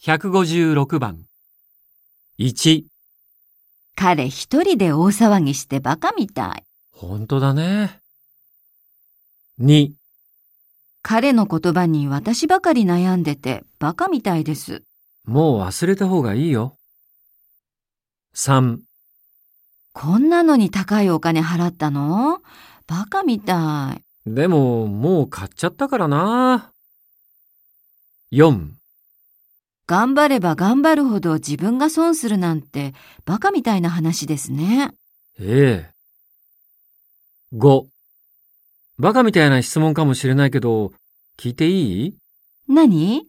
156番。1、彼一人で大騒ぎしてバカみたい。本当だね。2、彼の言葉に私ばかり悩んでてバカみたいです。もう忘れた方がいいよ。3、こんなのに高いお金払ったの？バカみたい。でももう買っちゃったからな。4、頑張れば頑張るほど自分が損するなんてバカみたいな話ですね。ええ。5、バカみたいな質問かもしれないけど、聞いていい？何？